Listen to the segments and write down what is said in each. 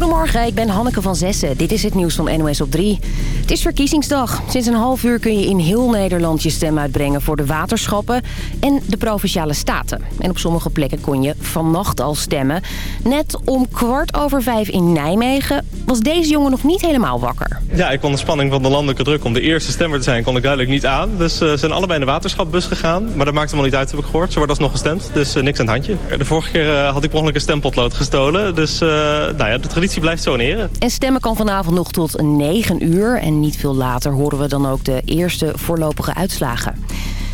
Goedemorgen, ik ben Hanneke van Zessen. Dit is het nieuws van NOS op 3. Het is verkiezingsdag. Sinds een half uur kun je in heel Nederland je stem uitbrengen... voor de waterschappen en de Provinciale Staten. En op sommige plekken kon je vannacht al stemmen. Net om kwart over vijf in Nijmegen was deze jongen nog niet helemaal wakker. Ja, ik kon de spanning van de landelijke druk om de eerste stemmer te zijn... kon ik duidelijk niet aan. Dus ze zijn allebei in de waterschapbus gegaan. Maar dat maakt helemaal niet uit, heb ik gehoord. Ze wordt alsnog gestemd, dus uh, niks aan het handje. De vorige keer uh, had ik mogelijk een stempotlood gestolen. Dus nou ja, de traditie blijft in ere. En stemmen kan vanavond nog tot 9 uur. En niet veel later horen we dan ook de eerste voorlopige uitslagen.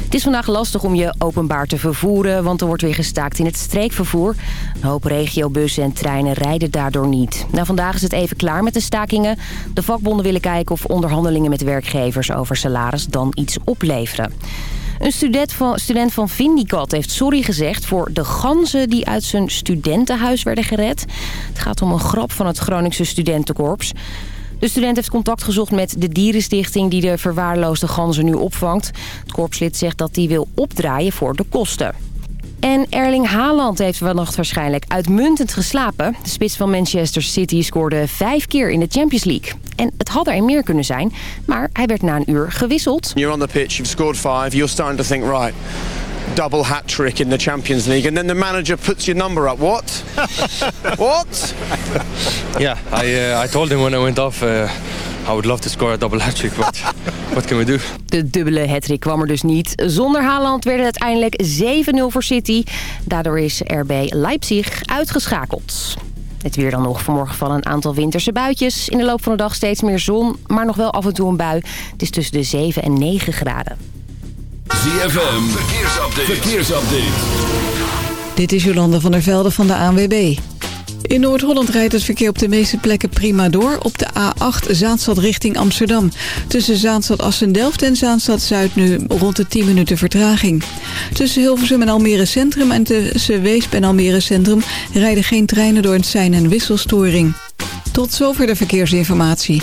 Het is vandaag lastig om je openbaar te vervoeren, want er wordt weer gestaakt in het streekvervoer. Een hoop regiobussen en treinen rijden daardoor niet. Nou, vandaag is het even klaar met de stakingen. De vakbonden willen kijken of onderhandelingen met werkgevers over salaris dan iets opleveren. Een student van, student van Vindicat heeft sorry gezegd voor de ganzen die uit zijn studentenhuis werden gered. Het gaat om een grap van het Groningse studentenkorps. De student heeft contact gezocht met de dierenstichting die de verwaarloosde ganzen nu opvangt. Het korpslid zegt dat hij wil opdraaien voor de kosten. En Erling Haaland heeft vannacht waarschijnlijk uitmuntend geslapen. De spits van Manchester City scoorde vijf keer in de Champions League. En het had er meer kunnen zijn, maar hij werd na een uur gewisseld. You're on the pitch, you've scored five, you're starting to think, right, double hat trick in the Champions League. And then the manager puts your number up. What? what? Yeah, I, uh, I told him when I went off... Uh... I would love to score a double hat-trick, but what can we do? De dubbele hat kwam er dus niet. Zonder Haaland werd het uiteindelijk 7-0 voor City. Daardoor is RB Leipzig uitgeschakeld. Het weer dan nog. Vanmorgen vallen een aantal winterse buitjes. In de loop van de dag steeds meer zon, maar nog wel af en toe een bui. Het is tussen de 7 en 9 graden. ZFM, verkeersupdate. verkeersupdate. Dit is Jolanda van der Velde van de ANWB. In Noord-Holland rijdt het verkeer op de meeste plekken prima door. Op de A8 Zaanstad richting Amsterdam. Tussen Zaanstad Assen-Delft en Zaanstad Zuid nu rond de 10 minuten vertraging. Tussen Hilversum en Almere Centrum en tussen Weesp en Almere Centrum... rijden geen treinen door een sein- en wisselstoring. Tot zover de verkeersinformatie.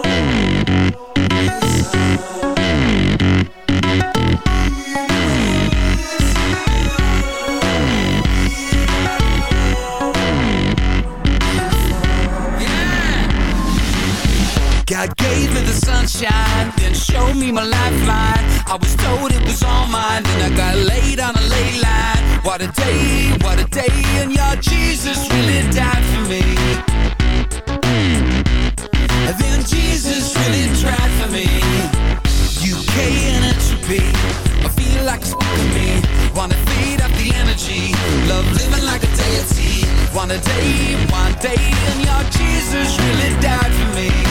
Sunshine, then showed me my lifeline. I was told it was all mine, then I got laid on a ley line. What a day, what a day, and your Jesus really died for me. And then Jesus really tried for me. UK and entropy, I feel like it's me. Wanna feed up the energy, love living like a deity. One a day, one day, and your Jesus really died for me.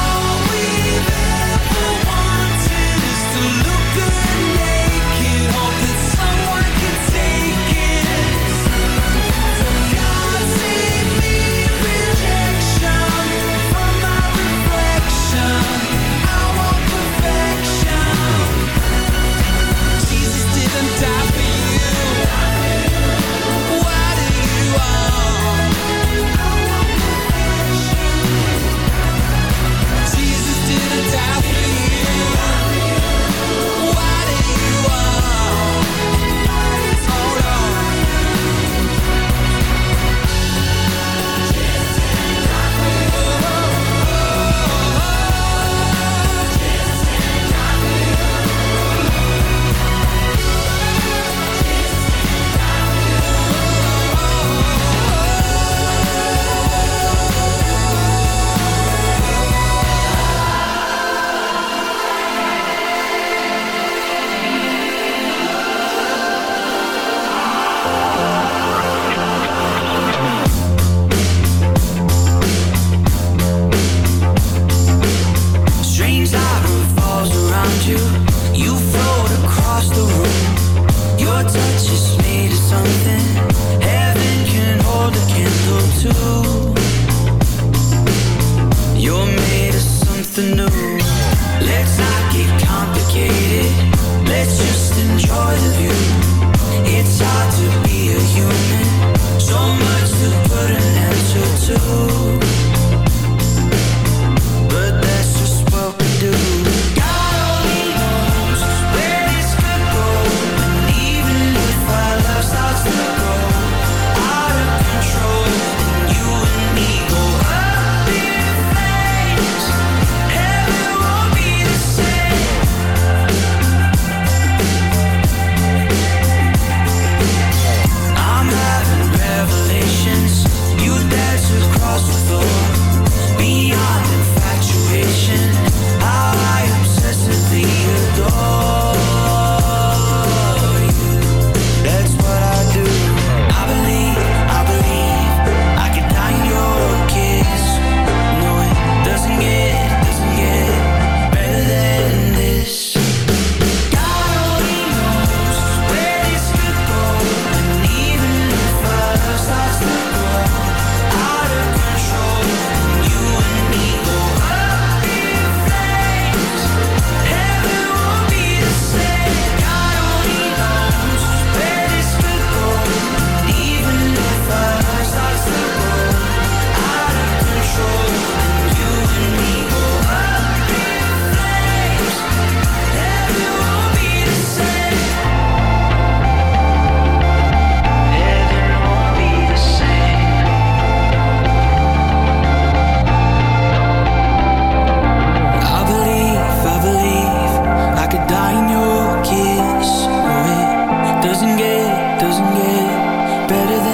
better than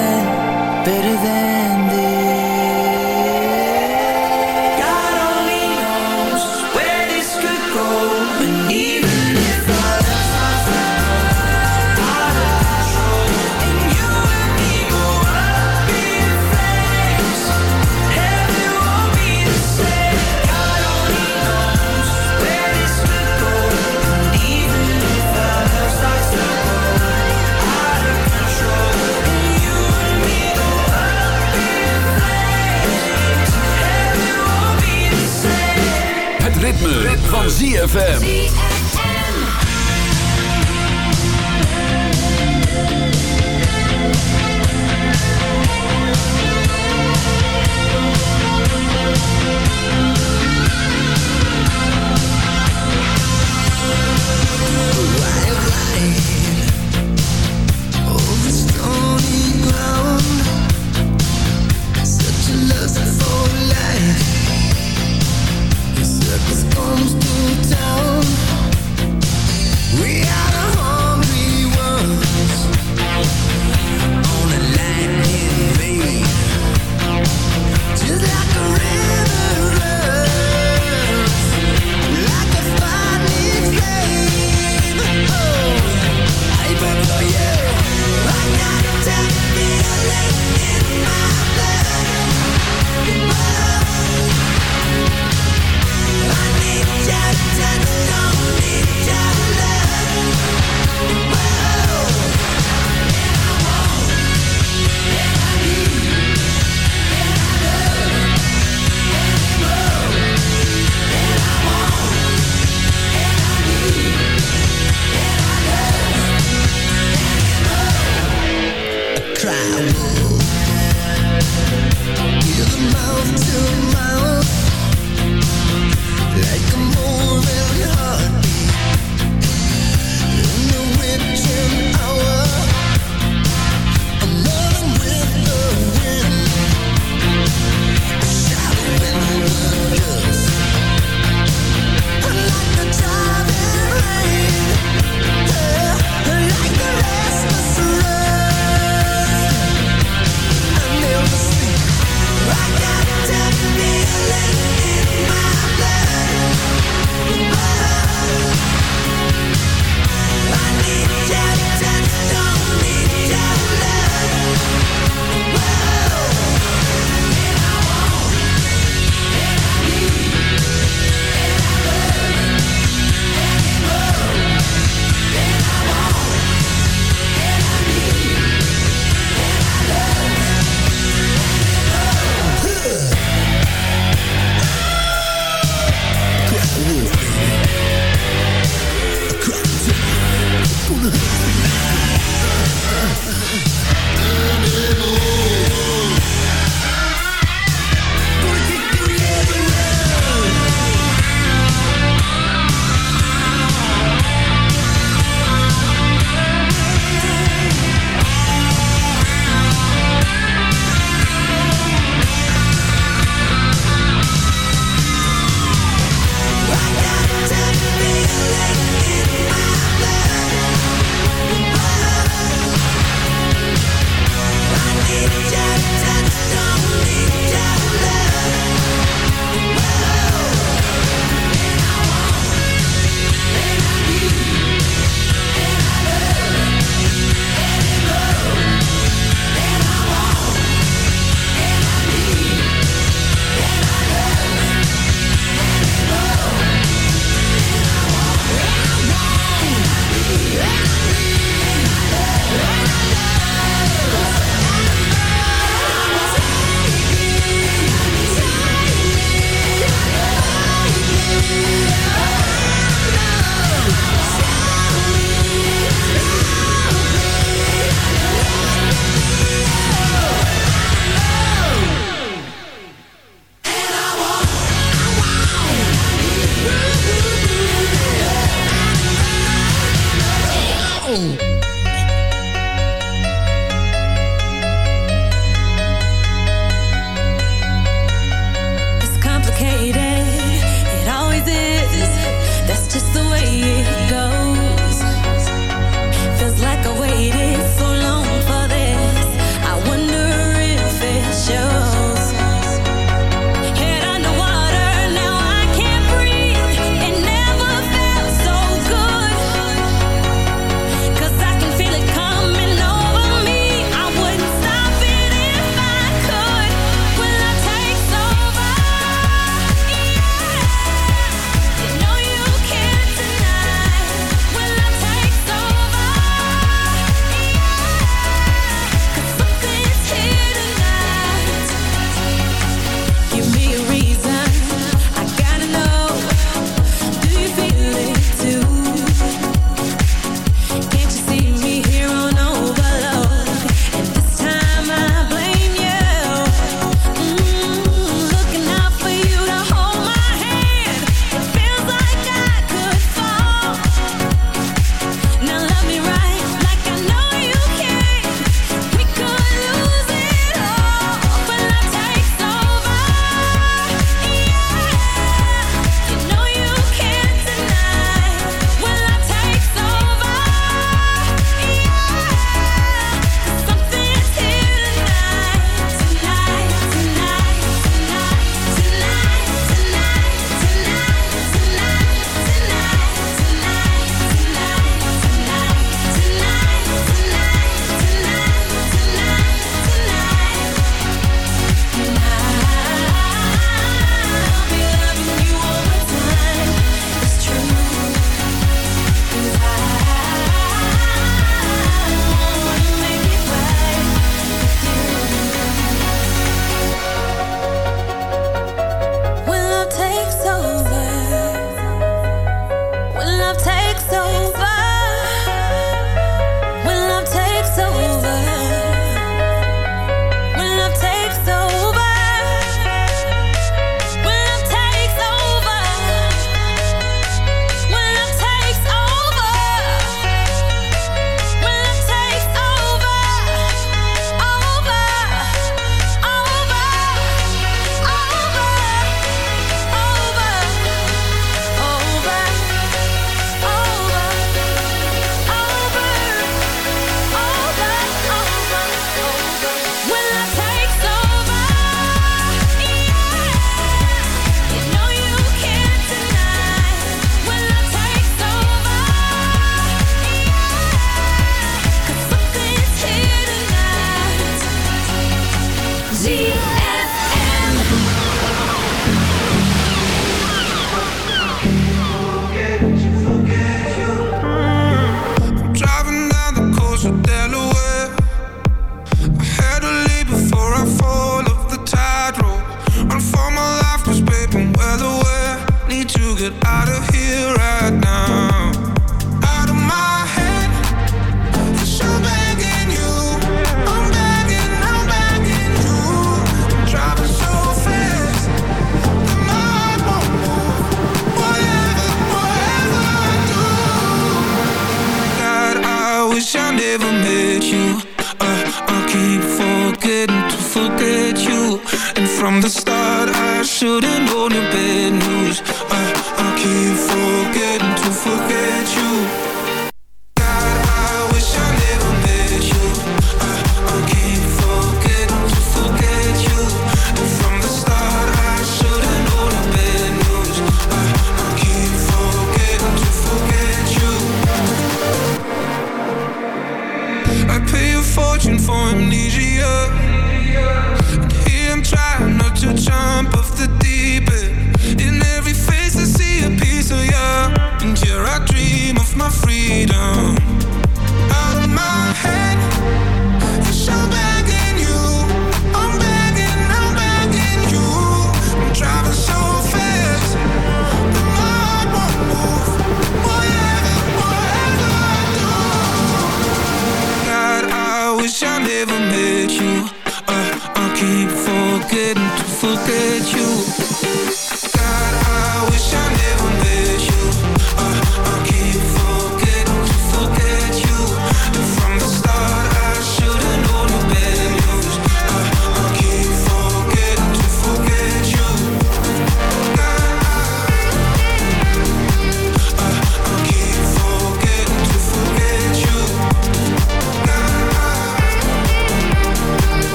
ZFM.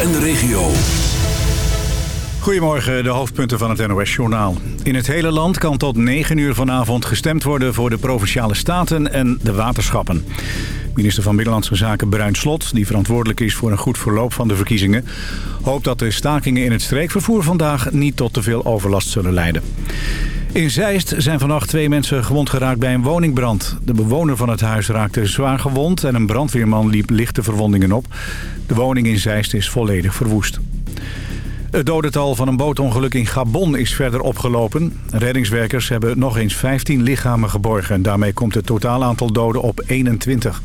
En de regio. Goedemorgen, de hoofdpunten van het NOS-journaal. In het hele land kan tot 9 uur vanavond gestemd worden... voor de Provinciale Staten en de waterschappen. Minister van Binnenlandse Zaken Bruin Slot, die verantwoordelijk is voor een goed verloop van de verkiezingen, hoopt dat de stakingen in het streekvervoer vandaag niet tot te veel overlast zullen leiden. In Zeist zijn vannacht twee mensen gewond geraakt bij een woningbrand. De bewoner van het huis raakte zwaar gewond en een brandweerman liep lichte verwondingen op. De woning in Zeist is volledig verwoest. Het dodental van een bootongeluk in Gabon is verder opgelopen. Reddingswerkers hebben nog eens 15 lichamen geborgen. Daarmee komt het totaal aantal doden op 21.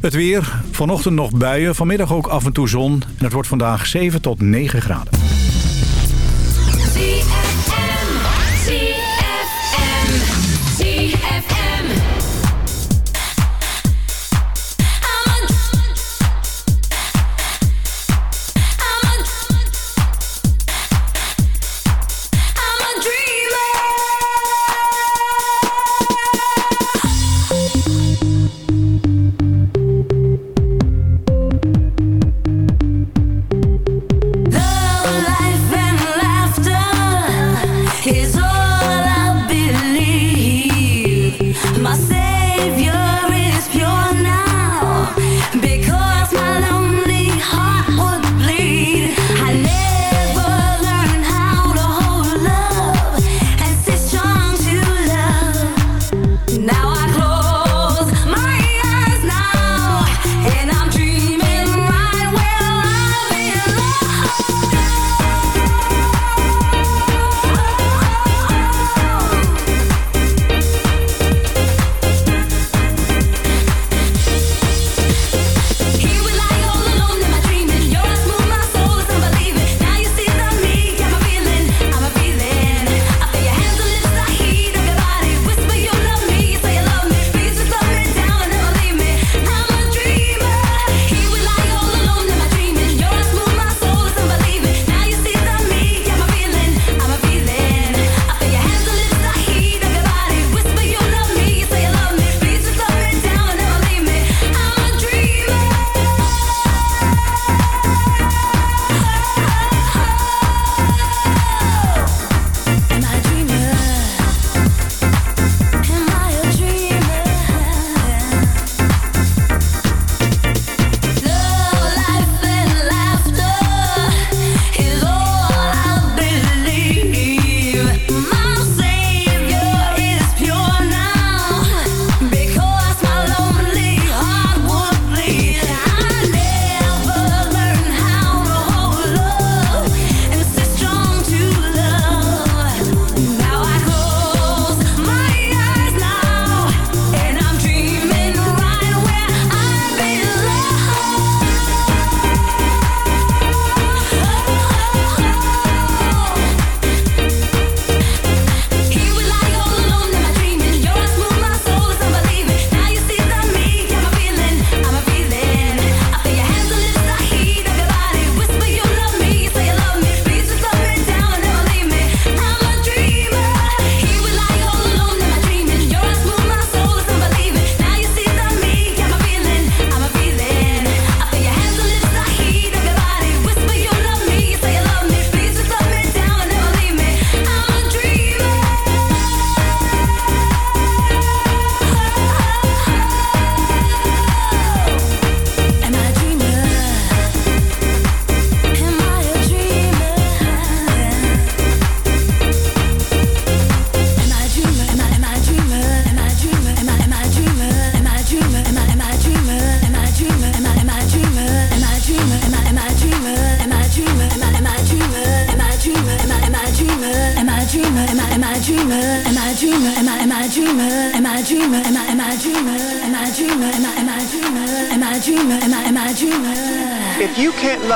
Het weer, vanochtend nog buien, vanmiddag ook af en toe zon. En het wordt vandaag 7 tot 9 graden.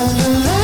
la la la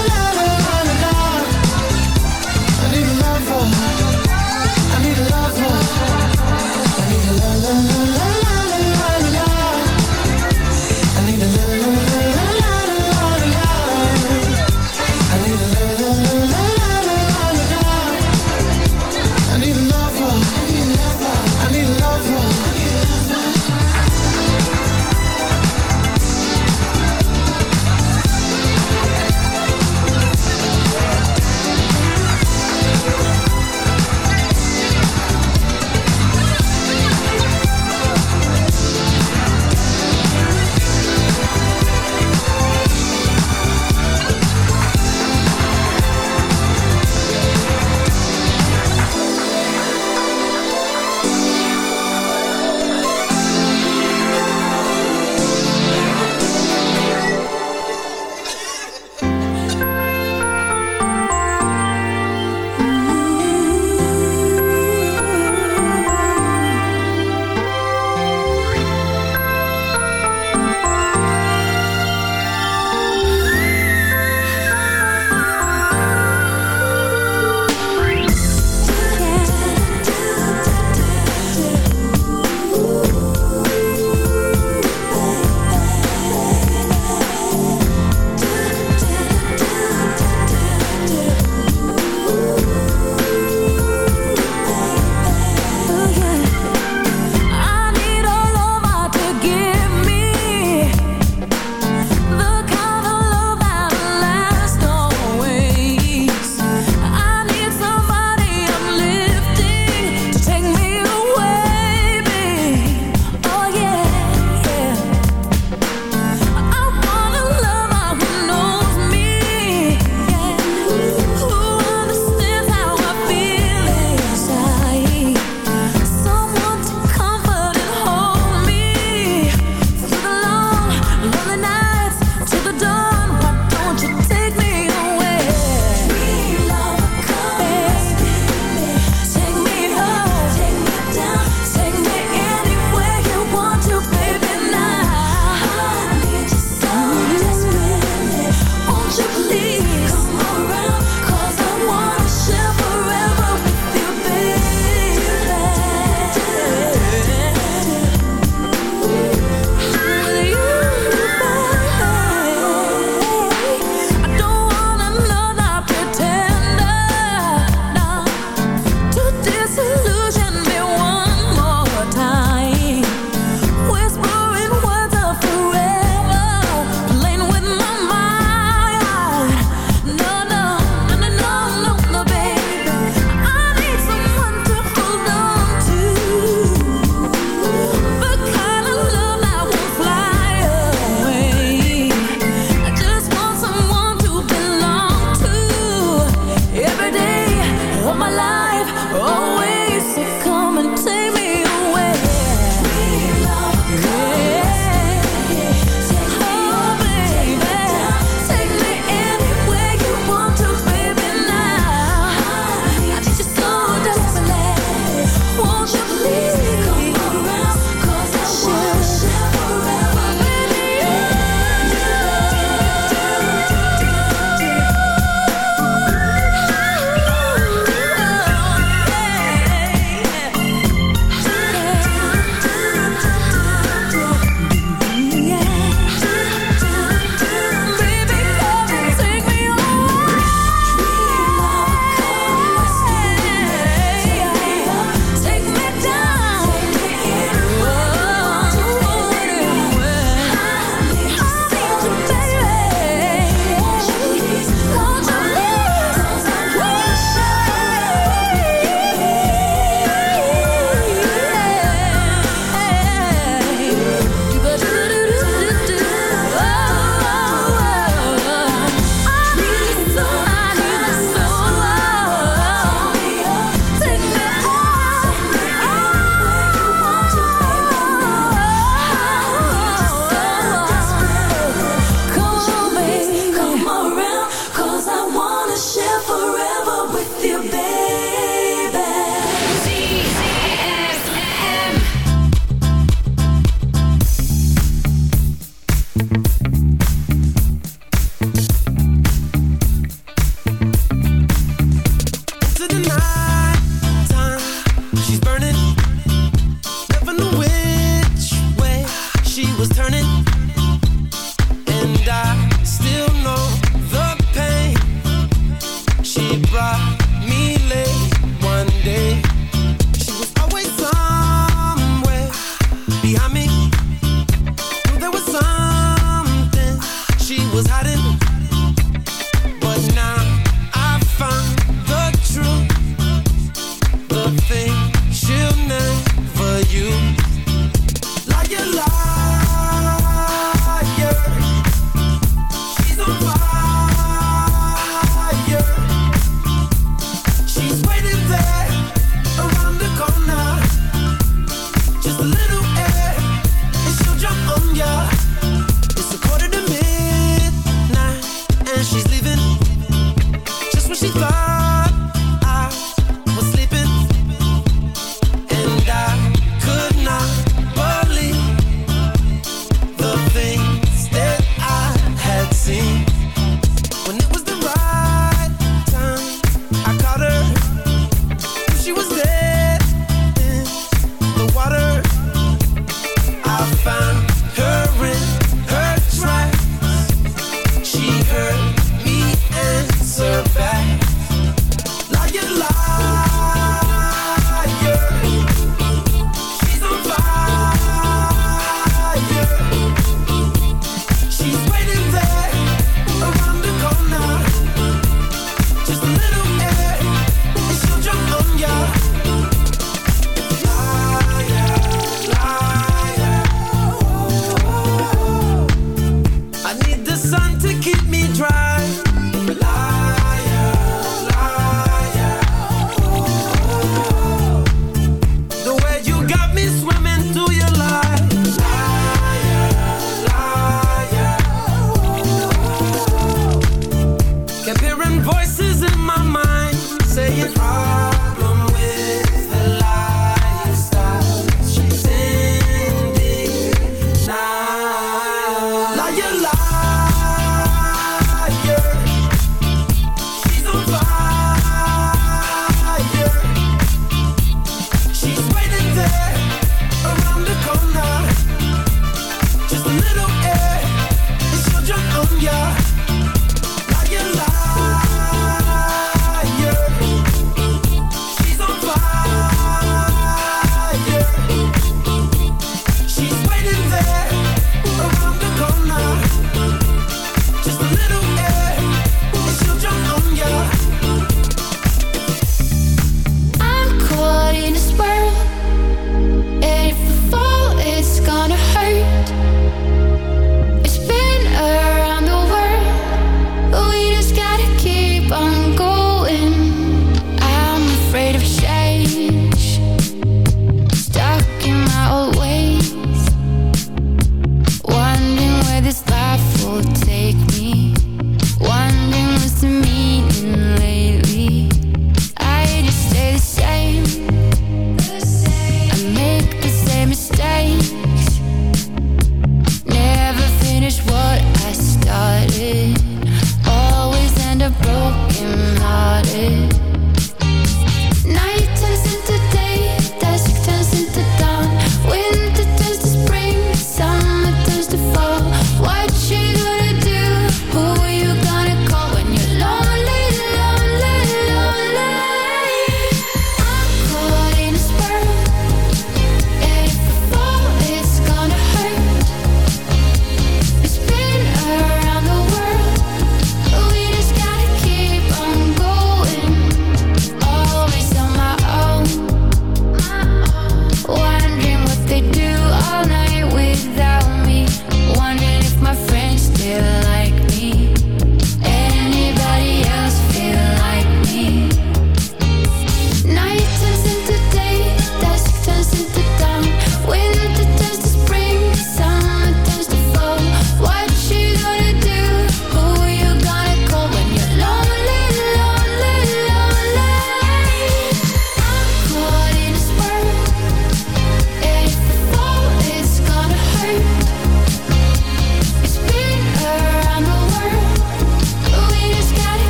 your life.